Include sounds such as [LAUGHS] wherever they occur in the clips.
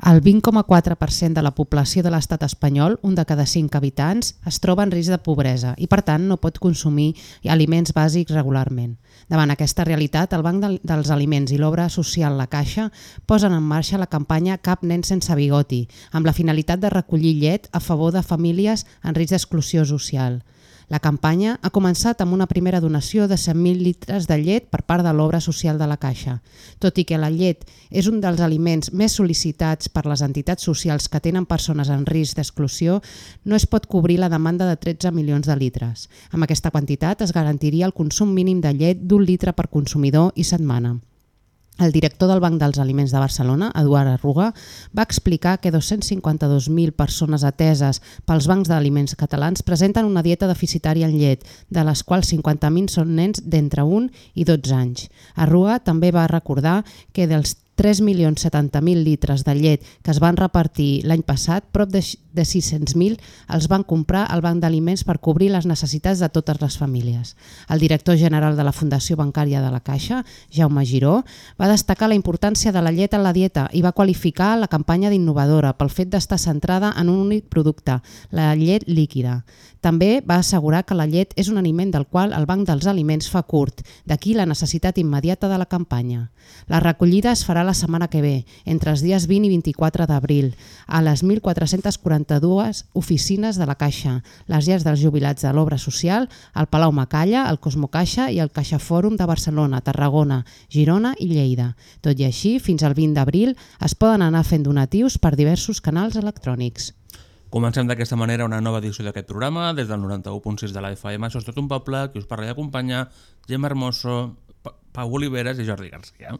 El 20,4% de la població de l'estat espanyol, un de cada 5 habitants, es troba en risc de pobresa i, per tant, no pot consumir aliments bàsics regularment. Davant aquesta realitat, el Banc del- dels Aliments i l'obra social La Caixa posen en marxa la campanya Cap nen sense bigoti, amb la finalitat de recollir llet a favor de famílies en risc d'exclusió social. La campanya ha començat amb una primera donació de 100.000 litres de llet per part de l'obra social de la Caixa. Tot i que la llet és un dels aliments més sol·licitats per les entitats socials que tenen persones en risc d'exclusió, no es pot cobrir la demanda de 13 milions de litres. Amb aquesta quantitat es garantiria el consum mínim de llet d'un litre per consumidor i setmana. El director del Banc dels Aliments de Barcelona, Eduard Arruga, va explicar que 252.000 persones ateses pels bancs d'aliments catalans presenten una dieta deficitària en llet, de les quals 50.000 són nens d'entre 1 i 12 anys. Arruga també va recordar que dels 3.070.000 litres de llet que es van repartir l'any passat, prop de de 600.000 els van comprar al Banc d'Aliments per cobrir les necessitats de totes les famílies. El director general de la Fundació Bancària de la Caixa, Jaume Giró, va destacar la importància de la llet en la dieta i va qualificar la campanya d'innovadora pel fet d'estar centrada en un únic producte, la llet líquida. També va assegurar que la llet és un aliment del qual el Banc dels Aliments fa curt, d'aquí la necessitat immediata de la campanya. La recollida es farà la setmana que ve, entre els dies 20 i 24 d'abril, a les 1.442 oficines de la Caixa, les llars dels jubilats de l'Obra Social, el Palau Macalla, el Cosmo Caixa i el Caixa Fòrum de Barcelona, Tarragona, Girona i Lleida. Tot i així, fins al 20 d'abril es poden anar fent donatius per diversos canals electrònics. Comencem d'aquesta manera una nova edició d'aquest programa, des del 91.6 de la FM. Això és tot un poble, que us parla i acompanya Gemma Hermoso, Pa- Pau Oliveres i Jordi Garcia.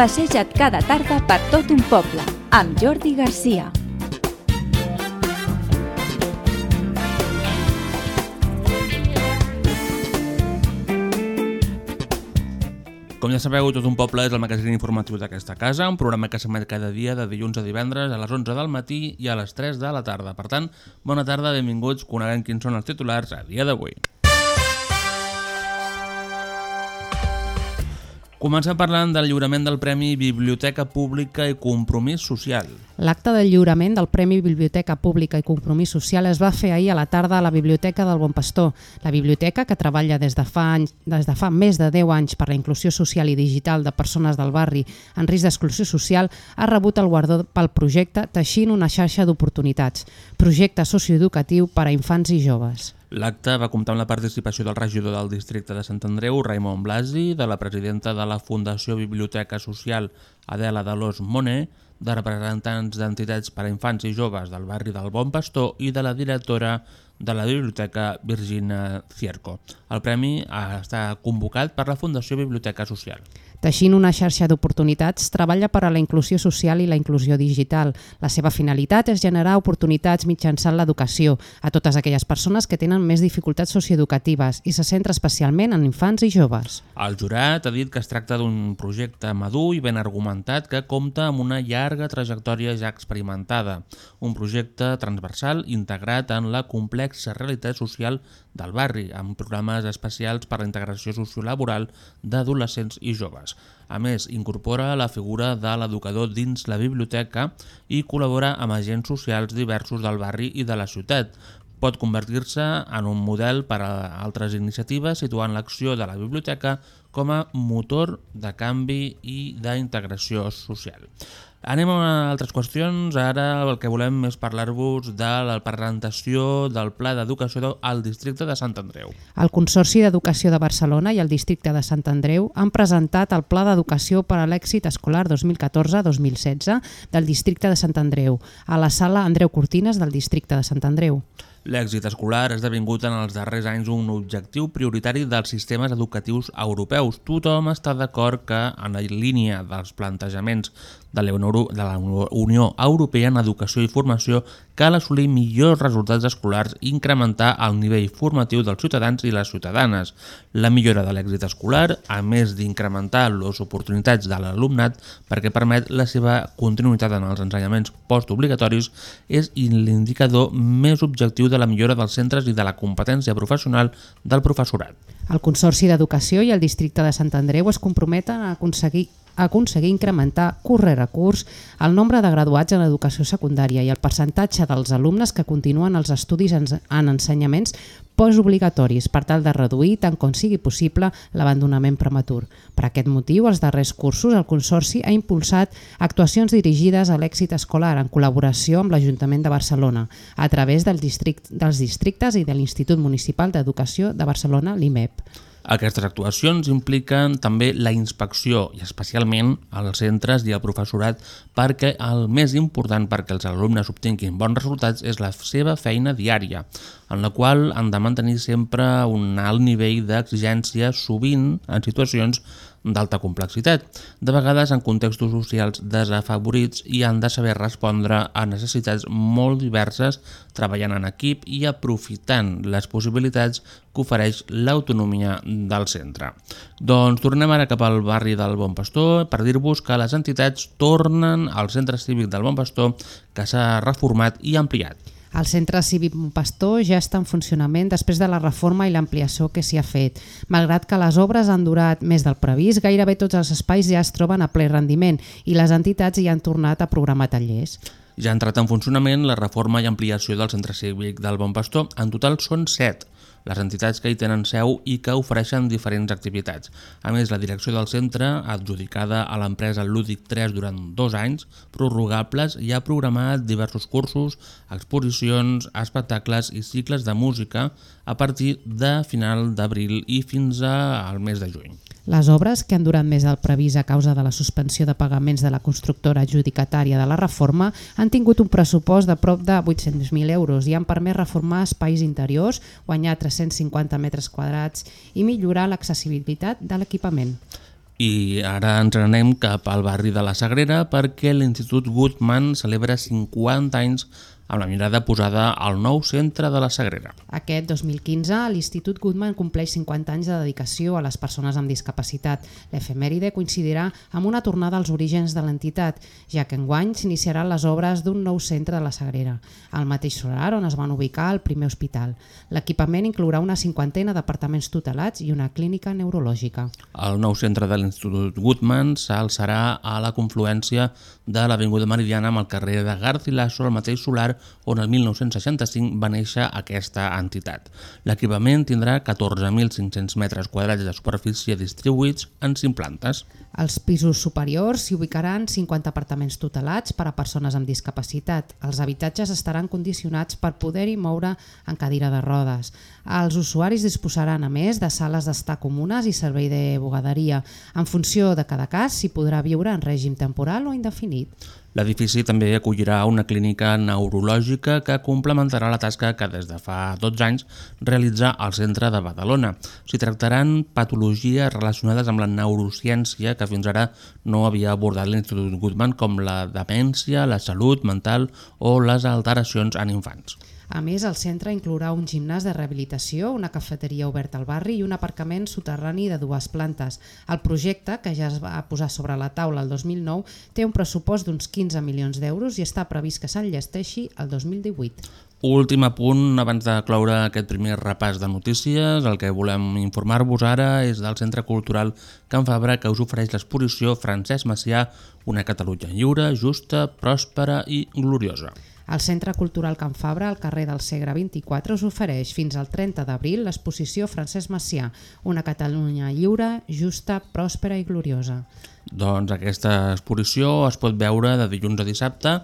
Passeja't cada tarda per tot un poble, amb Jordi Garcia. Com ja sabeu, Tot un poble és el magazín informatiu d'aquesta casa, un programa que s'emet cada dia de dilluns a divendres a les 11 del matí i a les 3 de la tarda. Per tant, bona tarda, benvinguts, coneguem quins són els titulars a dia d'avui. Comencem parlant del lliurament del Premi Biblioteca Pública i Compromís Social. L'acte de lliurament del Premi Biblioteca Pública i Compromís Social es va fer ahir a la tarda a la Biblioteca del Bon Pastor. La biblioteca, que treballa des de fa, anys, des de fa més de 10 anys per la inclusió social i digital de persones del barri en risc d'exclusió social, ha rebut el guardó pel projecte Teixint una xarxa d'oportunitats, projecte socioeducatiu per a infants i joves. L'acte va comptar amb la participació del regidor del districte de Sant Andreu, Raimon Blasi, de la presidenta de la Fundació Biblioteca Social, Adela Dalós Moné, de representants d'entitats per a infants i joves del barri del Bon Pastor i de la directora de la biblioteca Virginia Cierco. El premi està convocat per la Fundació Biblioteca Social. Teixint una xarxa d'oportunitats, treballa per a la inclusió social i la inclusió digital. La seva finalitat és generar oportunitats mitjançant l'educació a totes aquelles persones que tenen més dificultats socioeducatives i se centra especialment en infants i joves. El jurat ha dit que es tracta d'un projecte madur i ben argumentat que compta amb una llarga trajectòria ja experimentada, un projecte transversal integrat en la complexa realitat social del barri, amb programes especials per a la integració sociolaboral d'adolescents i joves. A més, incorpora la figura de l'educador dins la biblioteca i col·labora amb agents socials diversos del barri i de la ciutat, pot convertir-se en un model per a altres iniciatives situant l'acció de la biblioteca com a motor de canvi i d'integració social. Anem a altres qüestions. Ara el que volem és parlar-vos de la presentació del Pla d'Educació al districte de Sant Andreu. El Consorci d'Educació de Barcelona i el districte de Sant Andreu han presentat el Pla d'Educació per a l'èxit escolar 2014-2016 del districte de Sant Andreu, a la sala Andreu Cortines del districte de Sant Andreu. L'èxit escolar ha esdevingut en els darrers anys un objectiu prioritari dels sistemes educatius europeus. Tothom està d'acord que, en la línia dels plantejaments de de la Unió Europea en educació i formació, cal assolir millors resultats escolars i incrementar el nivell formatiu dels ciutadans i les ciutadanes. La millora de l'èxit escolar, a més d'incrementar les oportunitats de l'alumnat perquè permet la seva continuïtat en els ensenyaments postobligatoris, és l'indicador més objectiu de la millora dels centres i de la competència professional del professorat. El Consorci d'Educació i el Districte de Sant Andreu es comprometen a aconseguir aconseguir incrementar curs rere curs el nombre de graduats en educació secundària i el percentatge dels alumnes que continuen els estudis en, en ensenyaments postobligatoris per tal de reduir tant com sigui possible l'abandonament prematur. Per aquest motiu, els darrers cursos el Consorci ha impulsat actuacions dirigides a l'èxit escolar en col·laboració amb l'Ajuntament de Barcelona a través del district, dels districtes i de l'Institut Municipal d'Educació de Barcelona, l'IMEP. Aquestes actuacions impliquen també la inspecció i especialment als centres i al professorat perquè el més important perquè els alumnes obtinguin bons resultats és la seva feina diària, en la qual han de mantenir sempre un alt nivell d'exigència sovint en situacions d'alta complexitat, de vegades en contextos socials desafavorits i han de saber respondre a necessitats molt diverses treballant en equip i aprofitant les possibilitats que ofereix l'autonomia del centre. Doncs tornem ara cap al barri del Bon Pastor per dir-vos que les entitats tornen al centre cívic del Bon Pastor que s'ha reformat i ampliat. El centre cívic Pastor ja està en funcionament després de la reforma i l'ampliació que s'hi ha fet. Malgrat que les obres han durat més del previst, gairebé tots els espais ja es troben a ple rendiment i les entitats hi han tornat a programar tallers. Ja ha entrat en funcionament la reforma i ampliació del centre cívic del Bon Pastor. En total són 7 les entitats que hi tenen seu i que ofereixen diferents activitats. A més, la direcció del centre, adjudicada a l'empresa Lúdic 3 durant dos anys, prorrogables, ja ha programat diversos cursos, exposicions, espectacles i cicles de música a partir de final d'abril i fins al mes de juny. Les obres, que han durat més del previst a causa de la suspensió de pagaments de la constructora adjudicatària de la reforma, han tingut un pressupost de prop de 800.000 euros i han permès reformar espais interiors, guanyar 350 metres quadrats i millorar l'accessibilitat de l'equipament. I ara ens anem cap al barri de la Sagrera perquè l'Institut Goodman celebra 50 anys amb la mirada posada al nou centre de la Sagrera. Aquest 2015, l'Institut Goodman compleix 50 anys de dedicació a les persones amb discapacitat. L'efemèride coincidirà amb una tornada als orígens de l'entitat, ja que enguany s'iniciaran les obres d'un nou centre de la Sagrera, al mateix solar on es van ubicar el primer hospital. L'equipament inclourà una cinquantena d'apartaments tutelats i una clínica neurològica. El nou centre de l'Institut Goodman s'alçarà a la confluència de l'Avinguda Meridiana amb el carrer de Garcilaso, al mateix solar on el 1965 va néixer aquesta entitat. L'equipament tindrà 14.500 metres quadrats de superfície distribuïts en 5 plantes. Als pisos superiors s'hi ubicaran 50 apartaments tutelats per a persones amb discapacitat. Els habitatges estaran condicionats per poder-hi moure en cadira de rodes. Els usuaris disposaran, a més, de sales d'estar comunes i servei de bugaderia. En funció de cada cas, s'hi podrà viure en règim temporal o indefinit. L'edifici també acollirà una clínica neurològica que complementarà la tasca que des de fa 12 anys realitza al centre de Badalona. S'hi tractaran patologies relacionades amb la neurociència que fins ara no havia abordat l'Institut Goodman com la demència, la salut mental o les alteracions en infants. A més, el centre inclourà un gimnàs de rehabilitació, una cafeteria oberta al barri i un aparcament soterrani de dues plantes. El projecte, que ja es va posar sobre la taula el 2009, té un pressupost d'uns 15 milions d'euros i està previst que s'enllesteixi el 2018. Últim apunt, abans de cloure aquest primer repàs de notícies, el que volem informar-vos ara és del Centre Cultural Can Fabra que us ofereix l'exposició Francesc Macià, una Catalunya lliure, justa, pròspera i gloriosa. El Centre Cultural Can Fabra, al carrer del Segre 24, us ofereix fins al 30 d'abril l'exposició Francesc Macià, una Catalunya lliure, justa, pròspera i gloriosa. Doncs aquesta exposició es pot veure de dilluns a dissabte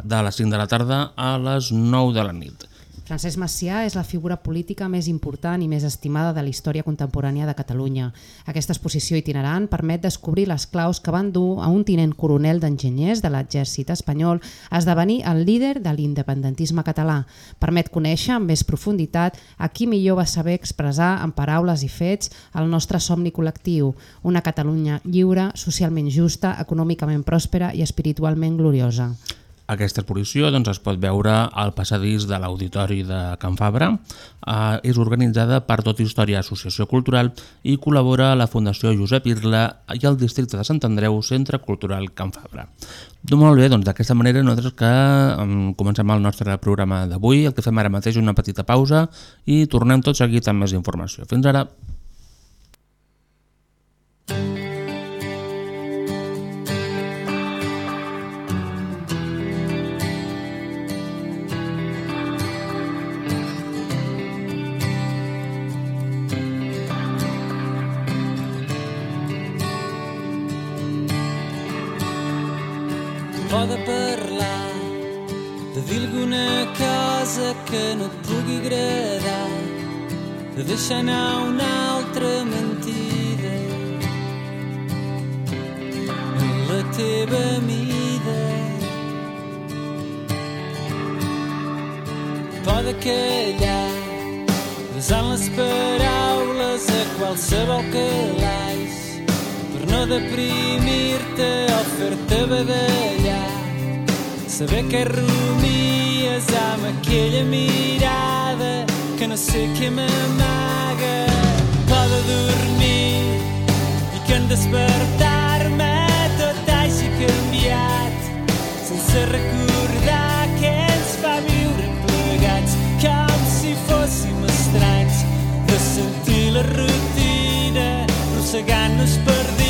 de les 5 de la tarda a les 9 de la nit. Francesc Macià és la figura política més important i més estimada de la història contemporània de Catalunya. Aquesta exposició itinerant permet descobrir les claus que van dur a un tinent coronel d'enginyers de l'exèrcit espanyol a esdevenir el líder de l'independentisme català. Permet conèixer amb més profunditat a qui millor va saber expressar en paraules i fets el nostre somni col·lectiu, una Catalunya lliure, socialment justa, econòmicament pròspera i espiritualment gloriosa. Aquesta exposició doncs, es pot veure al passadís de l'Auditori de Can Fabra. Eh, és organitzada per Tot Història Associació Cultural i col·labora la Fundació Josep Irla i el districte de Sant Andreu Centre Cultural Can Fabra. Doncs molt bé, doncs d'aquesta manera nosaltres que um, comencem el nostre programa d'avui. El que fem ara mateix una petita pausa i tornem tot seguit amb més informació. Fins ara! Que no et pugui agradar. De deixar anar una altra mentida. En la teva mida. Poda callar desant les paraules a qualsevol calaix per no deprimir-te o fer-te badallar. Saber que rumies amb aquella mirada que no sé què m'amaga. Poda dormir i que en despertar-me tot hagi canviat sense recordar que ens fa viure plegats com si fóssim estranys de sentir la rutina arrossegant-nos per dintre.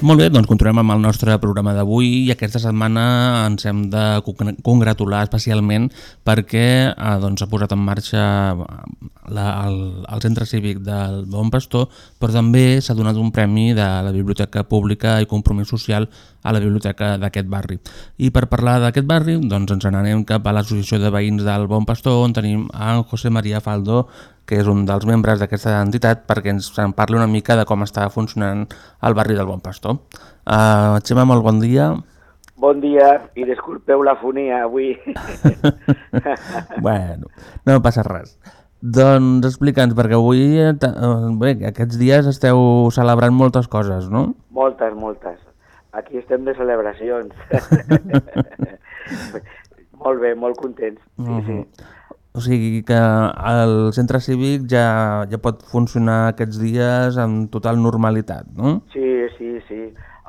Molt bé, doncs continuem amb el nostre programa d'avui i aquesta setmana ens hem de con- congratular especialment perquè eh, doncs, ha posat en marxa la, el, el centre cívic del Bon Pastor, però també s'ha donat un premi de la Biblioteca Pública i Compromís Social a la biblioteca d'aquest barri. I per parlar d'aquest barri, doncs ens n'anem cap a l'Associació de Veïns del Bon Pastor, on tenim en José María Faldo, que és un dels membres d'aquesta entitat, perquè ens en parli una mica de com està funcionant el barri del Bon Pastor. Uh, Xema, molt bon dia. Bon dia i disculpeu la fonia avui. [LAUGHS] [LAUGHS] bueno, no passa res. Doncs explica'ns, perquè avui, eh, eh, bé, aquests dies esteu celebrant moltes coses, no? moltes, moltes. Aquí estem de celebracions. [LAUGHS] molt bé, molt contents. Sí, sí. O sigui que el centre cívic ja, ja pot funcionar aquests dies amb total normalitat, no? Sí, sí, sí.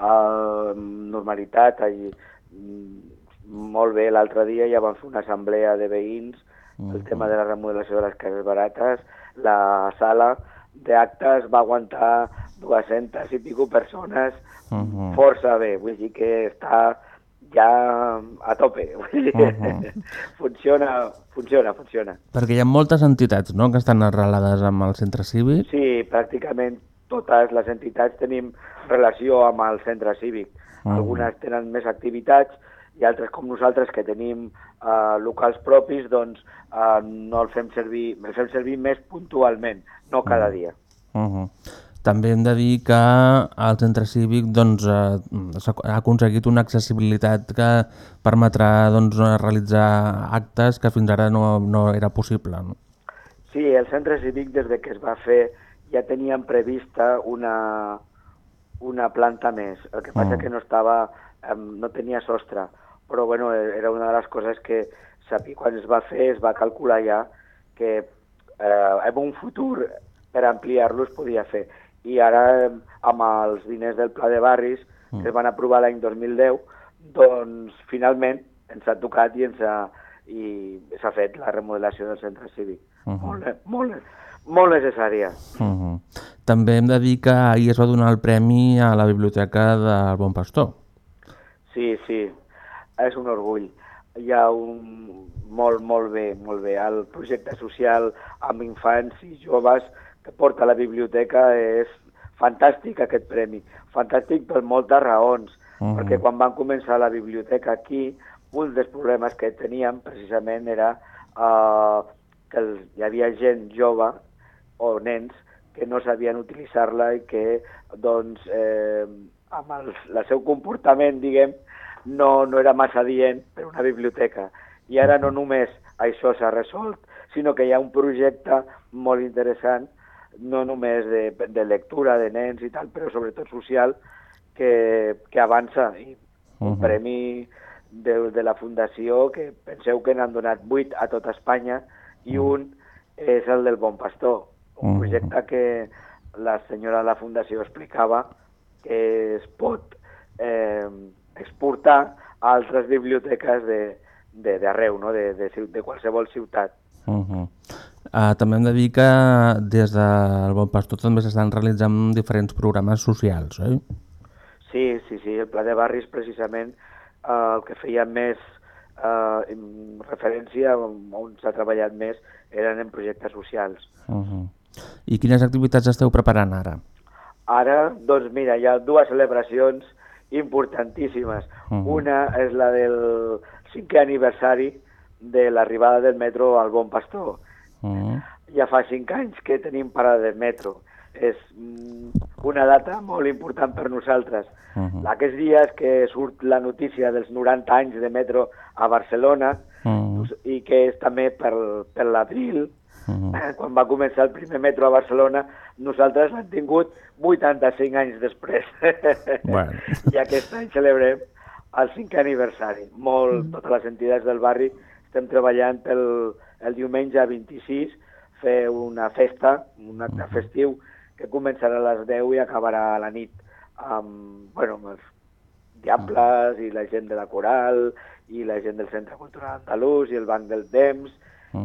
Uh, normalitat. Allí, mm, molt bé, l'altre dia ja vam fer una assemblea de veïns, el tema de la remodelació de les cases barates, la sala d'actes va aguantar 200 i pico persones, Uh -huh. força bé, vull dir que està ja a tope. [LAUGHS] Dir, Mhm. funciona, funciona, funciona. Perquè hi ha moltes entitats no? que estan arrelades amb el centre cívic. Sí, pràcticament totes les entitats tenim relació amb el centre cívic. Mhm. Algunes tenen més activitats i altres com nosaltres que tenim eh, locals propis, doncs eh, no el fem servir, el fem servir més puntualment, no cada dia. Uh -huh. També hem de dir que el centre cívic doncs, eh, ha aconseguit una accessibilitat que permetrà doncs, realitzar actes que fins ara no, no era possible. No? Sí, el centre cívic des de que es va fer ja teníem prevista una, una planta més. El que passa Mm. que no estava, no tenia sostre, però bueno, eh, era una de les coses que sabia, quan es va fer es va calcular ja que eh, en un futur per ampliar-lo es podia fer. I ara, amb els diners del Pla de Barris, que es van aprovar l'any 2010, doncs finalment ens ha tocat i ens ha, i s'ha fet la remodelació del centre cívic. Mhm. Molt, ne- molt, ne- molt necessària. Uh -huh. També hem de dir que ahir es va donar el premi a la Biblioteca del Bon Pastor. Sí, sí, és un orgull. Hi ha un... molt, molt bé, molt bé. El projecte social amb infants i joves que porta la biblioteca és fantàstic aquest premi. Fantàstic per moltes raons, Mhm. perquè quan van començar la biblioteca aquí, un dels problemes que teníem precisament era eh, que el, hi havia gent jove o nens que no sabien utilitzar-la i que doncs, eh, amb el, el seu comportament, diguem, no, no era massa dient per una biblioteca. I ara no només això s'ha resolt, sinó que hi ha un projecte molt interessant, no només de, de lectura de nens i tal, però sobretot social, que, que avança. I un Mhm. premi de, de la Fundació, que penseu que n'han donat 8 a tot Espanya, i un és el del Bon Pastor, un Mhm. projecte que la senyora de la Fundació explicava que es pot eh, exportar a altres biblioteques de de- d'arreu, no? de, de, de qualsevol ciutat. Uh -huh. Uh, també hem de dir que des del Bon Pastor també s'estan realitzant diferents programes socials, oi? Sí, sí, sí, el Pla de Barris precisament eh, el que feia més em- referència on s'ha treballat més eren en projectes socials. Uh -huh. I quines activitats esteu preparant ara? Ara, doncs mira, hi ha dues celebracions importantíssimes. Mhm. Una és la del cinquè aniversari de l'arribada del metro al Bon Pastor. Uh -huh. Ja fa cinc anys que tenim parada de metro. És mm, una data molt important per nosaltres. Uh -huh. Aquests dies que surt la notícia dels 90 anys de metro a Barcelona Uh -huh. i que és també per, per l'abril, Uh -huh. quan va començar el primer metro a Barcelona, nosaltres l'hem tingut 85 anys després. Bueno. [LAUGHS] I aquest any celebrem el cinquè aniversari. Molt, Mm. totes les entitats del barri estem treballant pel el diumenge 26 fer una festa, un acte festiu que començarà a les 10 i acabarà a la nit amb, bueno, amb els diables i la gent de la coral i la gent del Centre Cultural Andalús i el Banc del Temps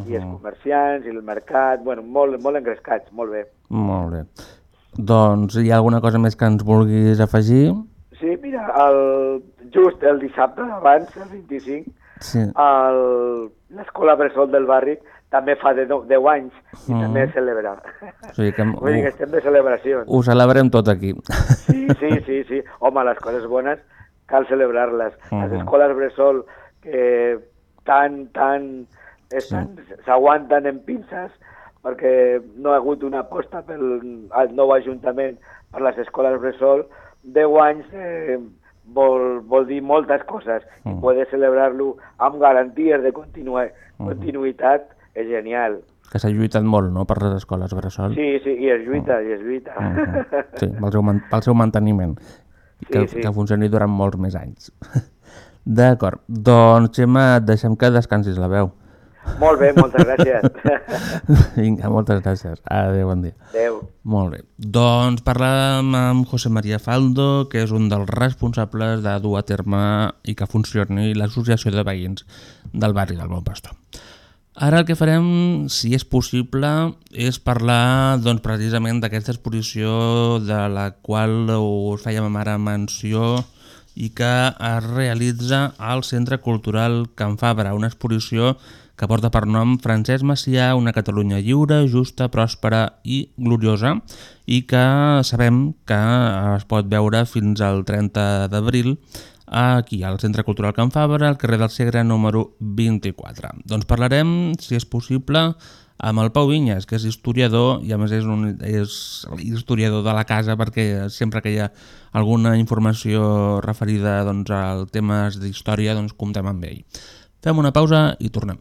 i els Mhm. comerciants i el mercat, bueno, molt, molt engrescats, molt bé. Molt bé. Doncs hi ha alguna cosa més que ens vulguis afegir? Sí, mira, el, just el dissabte abans, el 25, Sí. l'escola Bressol del barri també fa de no- 10 anys i Mhm. també celebra. O sigui que [LAUGHS] Vull dir que estem de celebracions. ho celebrem tot aquí. Sí, sí, sí, sí. Home, les coses bones cal celebrar-les. Les Mhm. escoles Bressol que tan, tan s'aguanten en pinces perquè no ha hagut una aposta pel nou Ajuntament per les escoles Bressol, 10 anys eh, vol, vol dir moltes coses i Mhm. poder celebrar-lo amb garanties de continua, continuïtat és genial. Que s'ha lluitat molt, no?, per les escoles Bressol. Sí, sí, i es lluita, i es lluita. Mhm. [LAUGHS] Sí, pel seu, pel seu manteniment. I que, Sí, sí. que funcioni durant molts més anys. [LAUGHS] D'acord. Doncs, Gemma, deixem que descansis la veu. Molt bé, moltes gràcies. [LAUGHS] Vinga, moltes gràcies. Adéu, bon dia. Adéu. Molt bé. Doncs parlàvem amb José María Faldo, que és un dels responsables de dur a terme i que funcioni l'associació de veïns del barri del Bon Pastor. Ara el que farem, si és possible, és parlar doncs, precisament d'aquesta exposició de la qual us fèiem ara menció i que es realitza al Centre Cultural Can Fabra, una exposició que porta per nom Francesc Macià, una Catalunya lliure, justa, pròspera i gloriosa i que sabem que es pot veure fins al 30 d'abril aquí al Centre Cultural Can Fabra, al carrer del Segre número 24. Doncs parlarem, si és possible, amb el Pau Vinyes, que és historiador i a més és, un, és historiador de la casa perquè sempre que hi ha alguna informació referida doncs, al temes d'història doncs, comptem amb ell. Fem una pausa i tornem.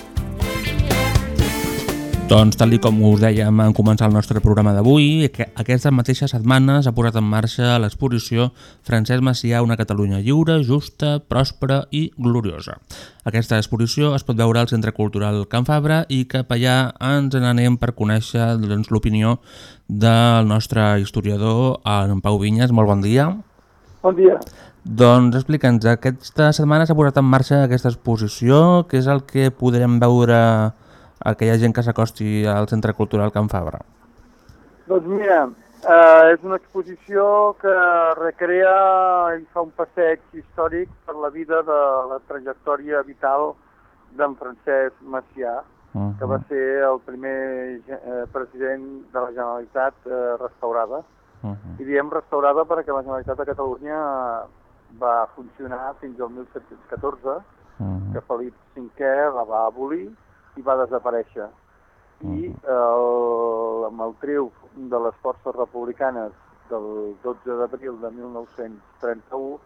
Doncs, tal com us dèiem en començar el nostre programa d'avui, que aquesta mateixa setmana s'ha posat en marxa l'exposició Francesc Macià, una Catalunya lliure, justa, pròspera i gloriosa. Aquesta exposició es pot veure al Centre Cultural Can Fabra i cap allà ens n'anem per conèixer doncs, l'opinió del nostre historiador, en Pau Vinyes. Molt bon dia. Bon dia. Doncs explica'ns, aquesta setmana s'ha posat en marxa aquesta exposició, què és el que podrem veure aquella gent que s'acosti al Centre Cultural Can Fabra? Doncs mira, eh, és una exposició que recrea i fa un passeig històric per la vida de la trajectòria vital d'en Francesc Macià, uh -huh. que va ser el primer eh, president de la Generalitat eh, restaurada. Uh -huh. I diem restaurada perquè la Generalitat de Catalunya va funcionar fins al 1714, uh -huh. que Felip V la va abolir i va desaparèixer. I el, amb el triomf de les forces republicanes del 12 d'abril de 1931,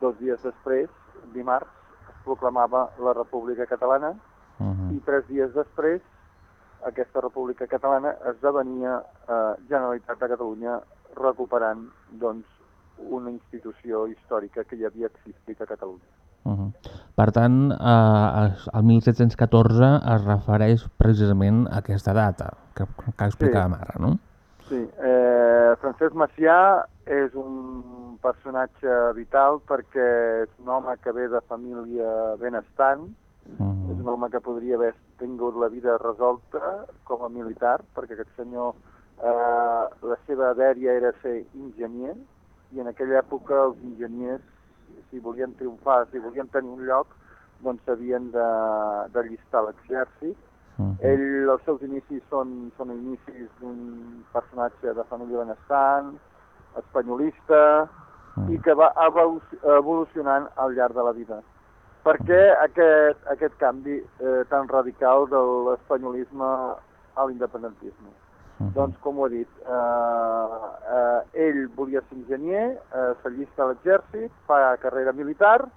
dos dies després, dimarts, es proclamava la República Catalana uh -huh. i tres dies després aquesta República Catalana esdevenia eh, Generalitat de Catalunya recuperant doncs, una institució històrica que ja havia existit a Catalunya. Uh -huh. Per tant, eh, el 1714 es refereix precisament a aquesta data que, que explicàvem Sí. ara, no? Sí, eh, Francesc Macià és un personatge vital perquè és un home que ve de família benestant, Uh -huh. és un home que podria haver tingut la vida resolta com a militar, perquè aquest senyor, eh, la seva dèria era ser enginyer, i en aquella època els enginyers, si volien triomfar, si volien tenir un lloc, doncs s'havien de, de llistar l'exèrcit. Uh -huh. Ell, els seus inicis són, són inicis d'un personatge de família benestant, espanyolista, i que va evolu- evolucionant al llarg de la vida. Per què aquest, aquest canvi eh, tan radical de l'espanyolisme a l'independentisme? Doncs, com ho he dit, eh, eh, ell volia ser enginyer, eh, s'allista a l'exèrcit, fa carrera militar,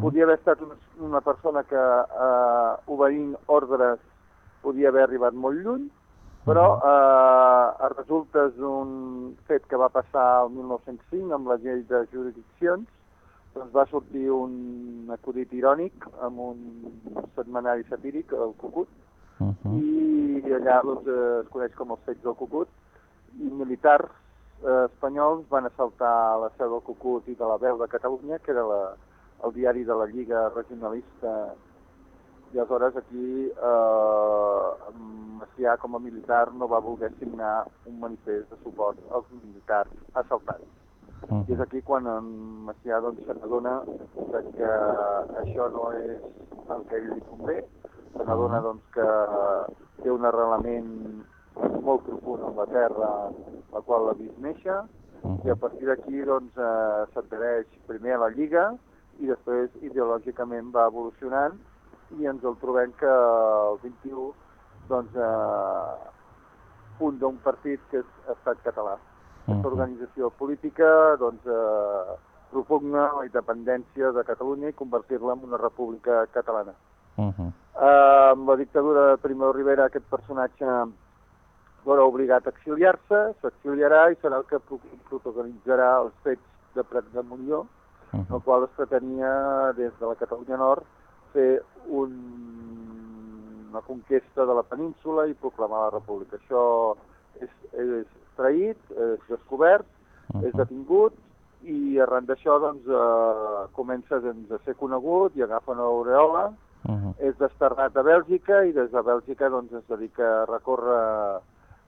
podia haver estat una, una persona que, eh, obeint ordres, podia haver arribat molt lluny, però eh, resulta és un fet que va passar el 1905 amb la llei de jurisdiccions, doncs va sortir un acudit irònic amb un setmanari satíric, el Cucut, Uh -huh. i allà doncs, eh, es coneix com els fets del Cucut, i militars eh, espanyols van assaltar la seu del Cucut i de la Veu de Catalunya, que era la, el diari de la Lliga Regionalista i aleshores aquí eh, Macià com a militar no va voler signar un manifest de suport als militars assaltats. Uh I és aquí quan en Macià doncs, se n'adona que això no és el que ell li convé, se n'adona doncs, que té un arrelament molt profund en la terra la qual l'ha vist néixer i a partir d'aquí doncs, eh, s'adhereix primer a la Lliga i després ideològicament va evolucionant i ens el trobem que el 21 doncs, eh, funda un partit que és Estat Català. Aquesta organització política doncs, eh, propugna la independència de Catalunya i convertir-la en una república catalana. Uh -huh. Eh, amb la dictadura de Primo Rivera aquest personatge veurà obligat a exiliar-se, s'exiliarà i serà el que pro- protagonitzarà els fets de Prat de Molló, Uh en el qual es pretenia des de la Catalunya Nord fer un, una conquesta de la península i proclamar la república. Això és, és traït, és descobert, és detingut i arran d'això doncs, eh, comença doncs, a ser conegut i agafa una aureola, Uh -huh. és desterrat a Bèlgica i des de Bèlgica doncs, es dedica a recórrer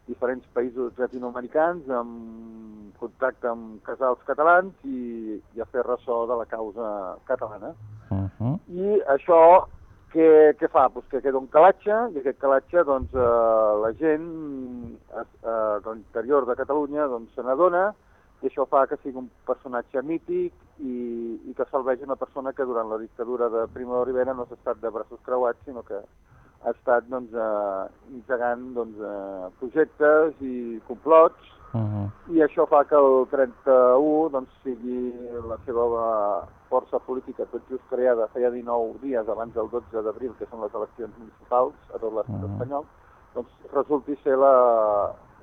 diferents països llatinoamericans amb contacte amb casals catalans i, i a fer ressò de la causa catalana. Uh -huh. I això què, què fa? Pues que queda un calatge i aquest calatge doncs, eh, la gent eh, de l'interior de Catalunya doncs, se n'adona i això fa que sigui un personatge mític i, i que salveix una persona que durant la dictadura de Primo de Rivera no s'ha estat de braços creuats, sinó que ha estat doncs, eh, engegant doncs, eh, projectes i complots Uh -huh. i això fa que el 31 doncs, sigui la seva força política tot just creada feia 19 dies abans del 12 d'abril, que són les eleccions municipals a tot l'estat Mhm. espanyol, doncs resulti ser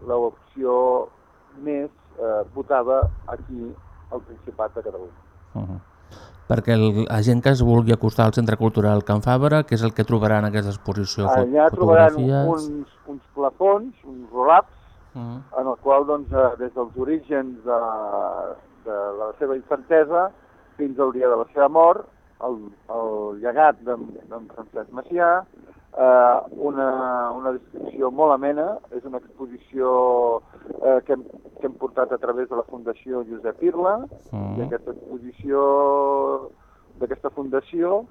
l'opció més eh, votada aquí al Principat de Catalunya. Uh -huh. Perquè el, la gent que es vulgui acostar al Centre Cultural Can Fabra, què és el que trobarà en aquesta exposició? Allà trobaran uns, uns plafons, uns roll-ups, Uh -huh. en el qual doncs, eh, des dels orígens de, de la seva infantesa fins al dia de la seva mort, el, el llegat d'en Francesc Macià, eh, una, una descripció molt amena, és una exposició eh, que, hem, que hem portat a través de la Fundació Josep Irla, Mhm. i aquesta exposició d'aquesta fundació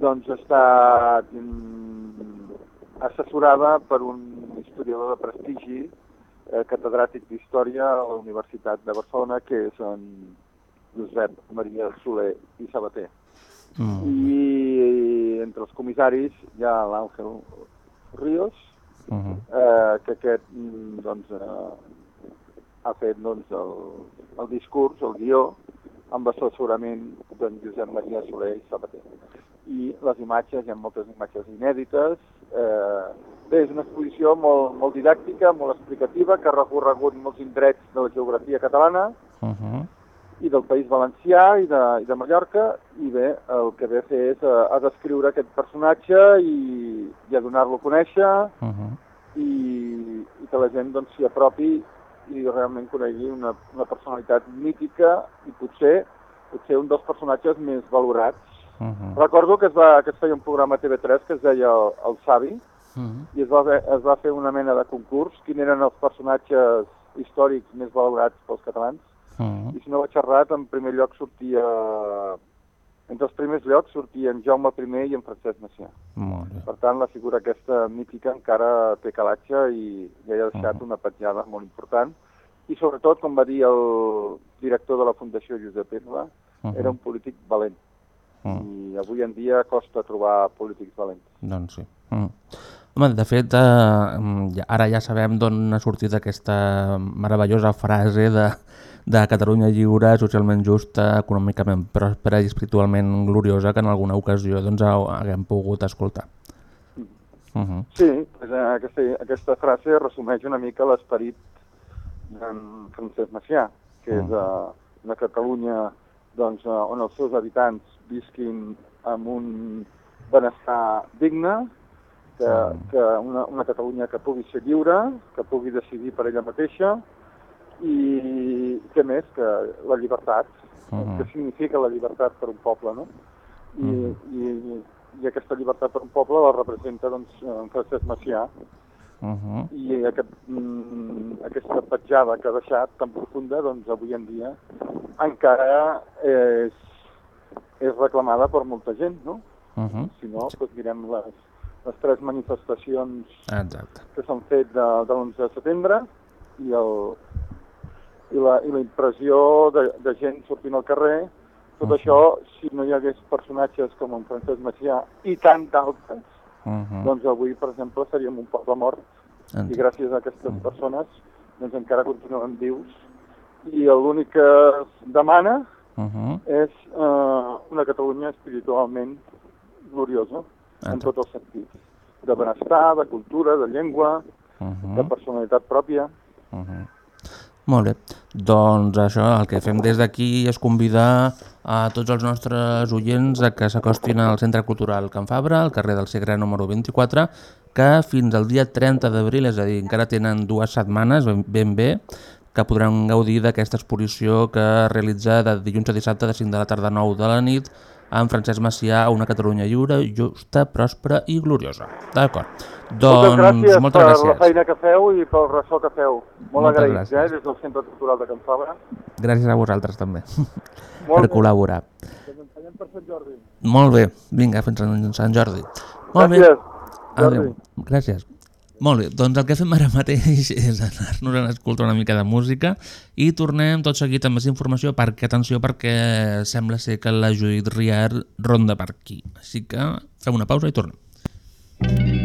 doncs està mm, assessorada per un historiador de prestigi eh, catedràtic d'Història a la Universitat de Barcelona, que és en Josep Maria Soler i Sabater. Mm. I entre els comissaris hi ha l'Àngel Ríos, Uh -huh. eh, que aquest mm, doncs, eh, ha fet doncs, el, el discurs, el guió, amb assessorament d'en Josep Maria Soler i Sabater. I les imatges, hi ha moltes imatges inèdites. Eh, bé, és una exposició molt, molt didàctica, molt explicativa, que ha recorregut molts indrets de la geografia catalana Uh -huh. I del País Valencià i de, i de Mallorca, i bé, el que ve a fer és a, a descriure aquest personatge i, i a donar-lo a conèixer, Uh -huh. i, i que la gent doncs, s'hi apropi i realment conegui una, una personalitat mítica i potser potser un dels personatges més valorats. Uh -huh. Recordo que es, va, que es feia un programa a TV3 que es deia El, el Savi Uh -huh. i es va, es va fer una mena de concurs, quin eren els personatges històrics més valorats pels catalans Uh -huh. i si no vaig errat, en primer lloc sortia... Entre els primers llocs sortien Jaume I i en Francesc Macià. Molt bé. Per tant, la figura aquesta mítica encara té calatge i ja ha deixat una petjada molt important. I sobretot, com va dir el director de la Fundació Josep Irla, Mhm. era un polític valent. Mm. I avui en dia costa trobar polítics valents. Doncs sí. Mm. Home, de fet, eh, mm, ara ja sabem d'on ha sortit aquesta meravellosa frase de, de Catalunya lliure, socialment justa, econòmicament pròspera i espiritualment gloriosa que en alguna ocasió doncs, ha- haguem pogut escoltar. Uh -huh. Sí, pues, eh, aquesta, aquesta frase resumeix una mica l'esperit d'en Francesc Macià, que és eh, una Catalunya doncs, eh, on els seus habitants visquin amb un benestar digne, que, que una, una Catalunya que pugui ser lliure, que pugui decidir per ella mateixa, i què més que la llibertat, Mhm. què significa la llibertat per un poble, no? I, Mhm. i, i aquesta llibertat per un poble la representa doncs, en Francesc Macià, Uh -huh. i aquest, mm, aquesta petjada que ha deixat tan profunda, doncs avui en dia encara és, és reclamada per molta gent, no? Uh -huh. Si no, doncs mirem les, les tres manifestacions Exacte. que s'han fet de, de l'11 de setembre i, el, i, la, i la impressió de, de gent sortint al carrer. Tot Mhm. això, si no hi hagués personatges com en Francesc Macià i tant d'altres, Uh -huh. doncs avui, per exemple, seríem un poble mort i Exacte. gràcies a aquestes persones doncs encara continuen vius i l'únic que es demana Uh -huh. és eh, una Catalunya espiritualment gloriosa en tots els sentits de benestar, de cultura, de llengua, Uh -huh. de personalitat pròpia. Uh -huh. Molt bé, doncs això, el que fem des d'aquí és convidar a tots els nostres oients a que s'acostin al Centre Cultural Can Fabra, al carrer del Segre número 24, que fins al dia 30 d'abril, és a dir, encara tenen dues setmanes ben, ben bé, que podran gaudir d'aquesta exposició que es realitza de dilluns a dissabte de 5 de la tarda a 9 de la nit amb Francesc Macià a una Catalunya lliure, justa, pròspera i gloriosa. D'acord. Doncs, moltes gràcies moltes per gràcies. la feina que feu i pel ressò que feu. Molt Moltes agraïts, gràcies. eh, des del Centre Cultural de Can Fabra. Gràcies a vosaltres també Molt per bé. col·laborar. Ens per Sant Jordi. Molt bé, vinga, fins a Sant Jordi. Molt Gràcies, bé. Jordi. Adéu. Gràcies. Molt bé, doncs el que fem ara mateix [LAUGHS] és anar-nos a escoltar una mica de música i tornem tot seguit amb més informació perquè, atenció, perquè sembla ser que la Judit Riar ronda per aquí. Així que fem una pausa i tornem.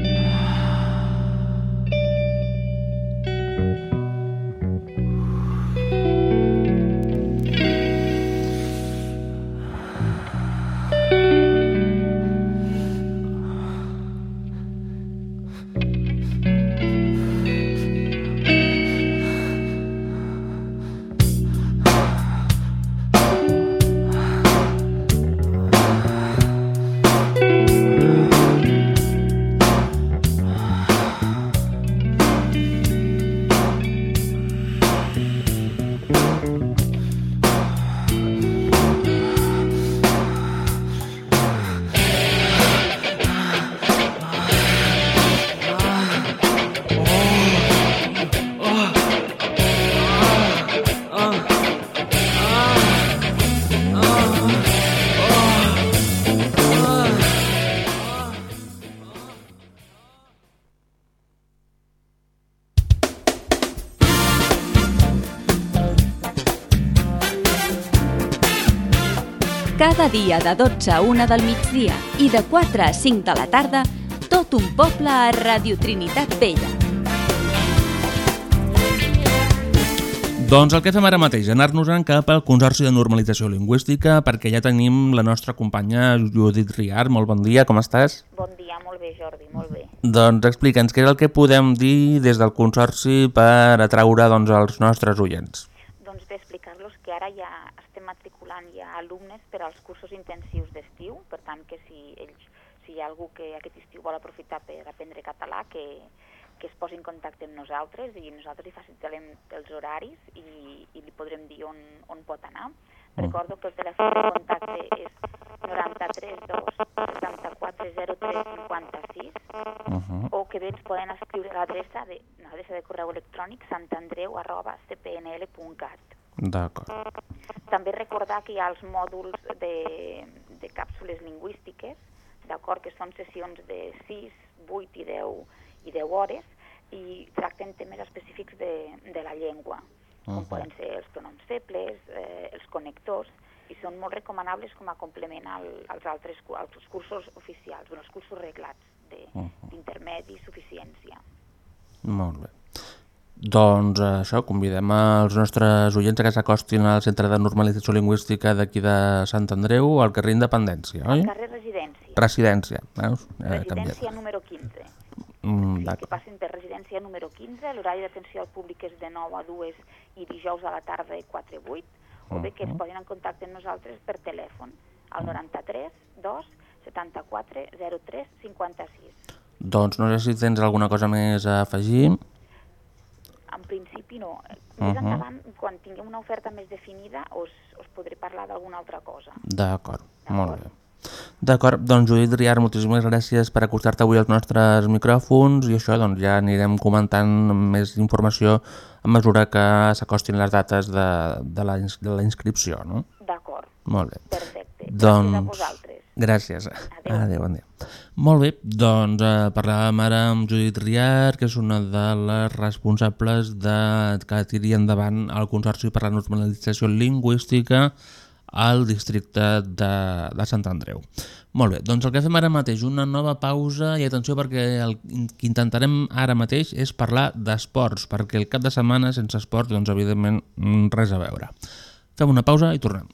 Cada dia de 12 a 1 del migdia i de 4 a 5 de la tarda, tot un poble a Radio Trinitat Vella. Doncs el que fem ara mateix, anar-nos-en cap al Consorci de Normalització Lingüística perquè ja tenim la nostra companya Judit Riar. Molt bon dia, com estàs? Bon dia, molt bé Jordi, molt bé. Doncs explica'ns què és el que podem dir des del Consorci per atraure doncs, els nostres oients. Doncs bé, explicar-los que ara ja estem matriculant ja alumnes per als cursos intensius d'estiu, per tant que si, ells, si hi ha algú que aquest estiu vol aprofitar per aprendre català, que, que es posi en contacte amb nosaltres i nosaltres li facilitarem els horaris i, i li podrem dir on, on pot anar. Recordo que el telèfon de contacte és 93 2 74 03 56 Uh -huh. o que bé ens poden escriure l'adreça de, l'adreça de correu electrònic santandreu arroba cpnl.cat. D'acord. També recordar que hi ha els mòduls de, de càpsules lingüístiques, d'acord, que són sessions de 6, 8 i 10, i 10 hores i tracten temes específics de, de la llengua, com Mhm. poden ser els pronoms febles, eh, els connectors, i són molt recomanables com a complement al, als altres als cursos oficials, els cursos reglats de- Mhm. d'intermedi i suficiència. Molt bé. Doncs eh, això, convidem els nostres oients a que s'acostin al Centre de Normalització Lingüística d'aquí de Sant Andreu, al carrer Independència, oi? Al carrer Residència. Residència, veus? Eh, Residència número 15. Mm, que D'acord. passin per residència número 15, l'horari d'atenció al públic és de 9 a 2 i dijous a la tarda de 4 a 8, o bé que es posin en contacte amb nosaltres per telèfon al 93 2 74 03 56. Doncs no sé si tens alguna cosa més a afegir. En principi no. Més Mhm. endavant, quan tinguem una oferta més definida, us, us podré parlar d'alguna altra cosa. D'acord, molt bé. D'acord, doncs Judit Riar, moltíssimes gràcies per acostar-te avui als nostres micròfons i això doncs ja anirem comentant més informació a mesura que s'acostin les dates de, de, la, de la inscripció, no? D'acord, Molt bé. perfecte. Doncs... Gràcies a vosaltres. Gràcies. Adéu. Adéu, bon dia. Molt bé, doncs eh, parlàvem ara amb Judit Riar, que és una de les responsables de que tiri endavant el Consorci per la Normalització Lingüística al districte de, de Sant Andreu. Molt bé, doncs el que fem ara mateix, una nova pausa i atenció perquè el que intentarem ara mateix és parlar d'esports, perquè el cap de setmana sense esports, doncs evidentment mm, res a veure. Fem una pausa i tornem.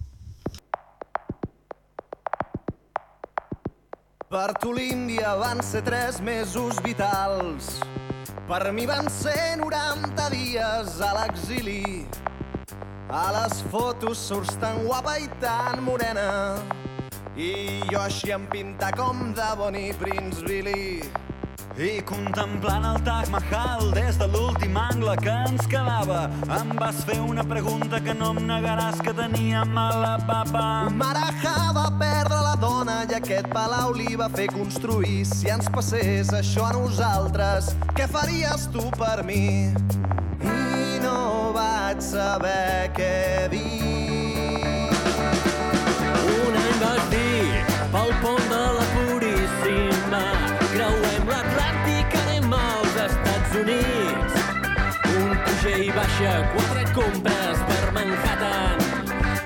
Per tu l'Índia van ser tres mesos vitals. Per mi van ser 90 dies a l'exili. A les fotos surts tan guapa i tan morena. I jo així em pinta com de Bonnie Prince Billy. I contemplant el Taj Mahal des de l'últim angle que ens quedava em vas fer una pregunta que no em negaràs que tenia mala papa. Marajà va perdre la dona i aquest palau li va fer construir. Si ens passés això a nosaltres, què faries tu per mi? I no vaig saber què dir. Baixa, quatre compres per Manhattan,